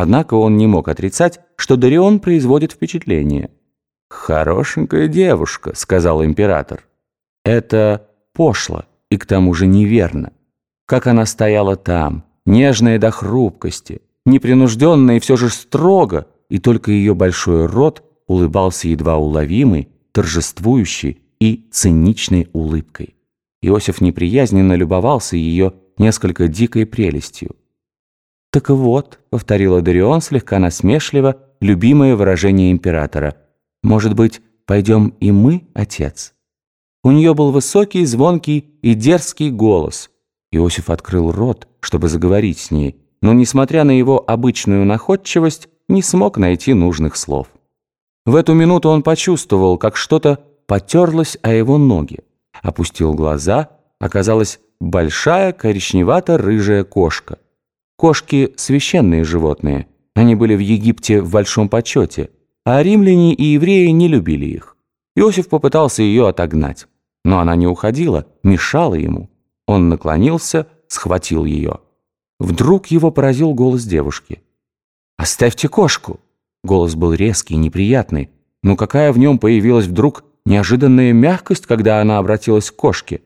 Однако он не мог отрицать, что Дарион производит впечатление. «Хорошенькая девушка», — сказал император. «Это пошло и к тому же неверно. Как она стояла там, нежная до хрупкости, непринужденная и все же строго, и только ее большой рот улыбался едва уловимой, торжествующей и циничной улыбкой. Иосиф неприязненно любовался ее несколько дикой прелестью. «Так вот», — повторила Дарион слегка насмешливо, любимое выражение императора, «может быть, пойдем и мы, отец?» У нее был высокий, звонкий и дерзкий голос. Иосиф открыл рот, чтобы заговорить с ней, но, несмотря на его обычную находчивость, не смог найти нужных слов. В эту минуту он почувствовал, как что-то потерлось о его ноги. Опустил глаза, оказалась большая коричневато-рыжая кошка. Кошки – священные животные. Они были в Египте в большом почете, а римляне и евреи не любили их. Иосиф попытался ее отогнать, но она не уходила, мешала ему. Он наклонился, схватил ее. Вдруг его поразил голос девушки. «Оставьте кошку!» Голос был резкий, неприятный, но какая в нем появилась вдруг неожиданная мягкость, когда она обратилась к кошке.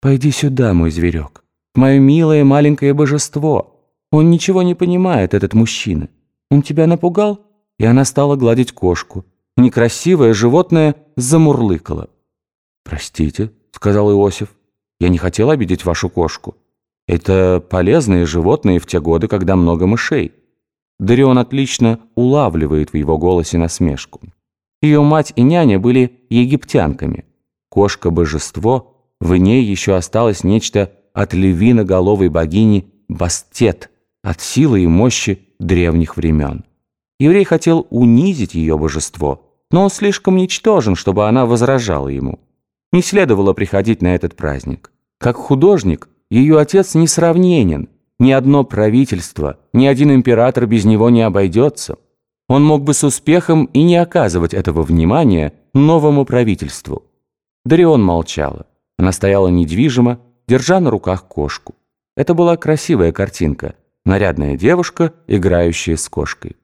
«Пойди сюда, мой зверек, мое милое маленькое божество. Он ничего не понимает, этот мужчина. Он тебя напугал?» И она стала гладить кошку. Некрасивое животное замурлыкало. «Простите», — сказал Иосиф, — «я не хотел обидеть вашу кошку. Это полезные животные в те годы, когда много мышей». Дарион отлично улавливает в его голосе насмешку. Ее мать и няня были египтянками. Кошка-божество, в ней еще осталось нечто от львиноголовой богини Бастет, от силы и мощи древних времен. Еврей хотел унизить ее божество, но он слишком ничтожен, чтобы она возражала ему. Не следовало приходить на этот праздник. Как художник, ее отец несравненен, ни одно правительство, ни один император без него не обойдется. Он мог бы с успехом и не оказывать этого внимания новому правительству. Дарион молчала. Она стояла недвижимо, держа на руках кошку. Это была красивая картинка. Нарядная девушка, играющая с кошкой.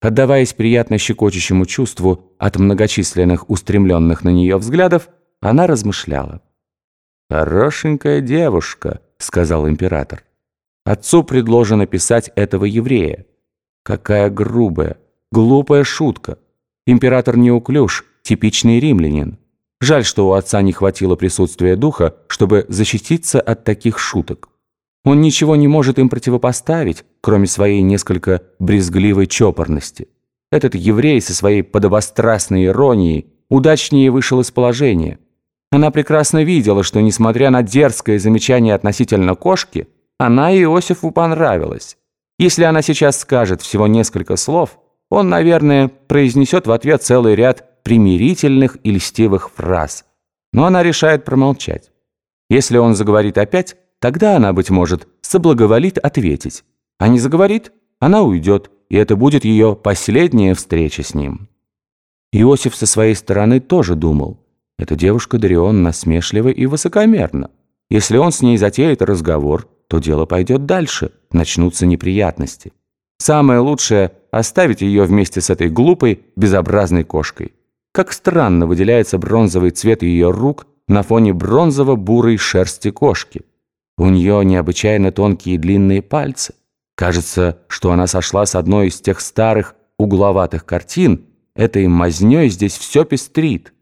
Отдаваясь приятно щекочущему чувству от многочисленных устремленных на нее взглядов, она размышляла. «Хорошенькая девушка», — сказал император. Отцу предложено писать этого еврея. Какая грубая, глупая шутка. Император неуклюж, типичный римлянин. Жаль, что у отца не хватило присутствия духа, чтобы защититься от таких шуток. Он ничего не может им противопоставить, кроме своей несколько брезгливой чопорности. Этот еврей со своей подобострастной иронией удачнее вышел из положения. Она прекрасно видела, что, несмотря на дерзкое замечание относительно кошки, она Иосифу понравилась. Если она сейчас скажет всего несколько слов, он, наверное, произнесет в ответ целый ряд примирительных и льстивых фраз. Но она решает промолчать. Если он заговорит опять, тогда она, быть может, соблаговолит ответить. А не заговорит, она уйдет, и это будет ее последняя встреча с ним. Иосиф со своей стороны тоже думал. Эта девушка Дарион насмешлива и высокомерна. Если он с ней затеет разговор, то дело пойдет дальше, начнутся неприятности. Самое лучшее – оставить ее вместе с этой глупой, безобразной кошкой. Как странно выделяется бронзовый цвет ее рук на фоне бронзово-бурой шерсти кошки. У нее необычайно тонкие длинные пальцы. Кажется, что она сошла с одной из тех старых угловатых картин. Этой мазнёй здесь все пестрит.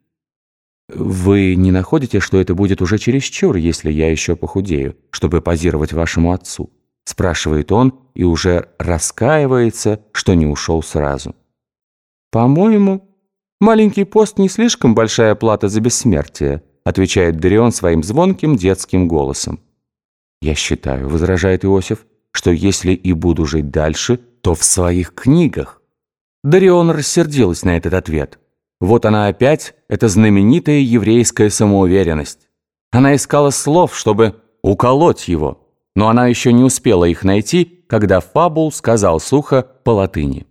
«Вы не находите, что это будет уже чересчур, если я еще похудею, чтобы позировать вашему отцу?» спрашивает он и уже раскаивается, что не ушел сразу. «По-моему, маленький пост не слишком большая плата за бессмертие», отвечает Дарион своим звонким детским голосом. «Я считаю», — возражает Иосиф, «что если и буду жить дальше, то в своих книгах». Дарион рассердилась на этот ответ. Вот она опять, эта знаменитая еврейская самоуверенность. Она искала слов, чтобы уколоть его, но она еще не успела их найти, когда Фабул сказал сухо по латыни.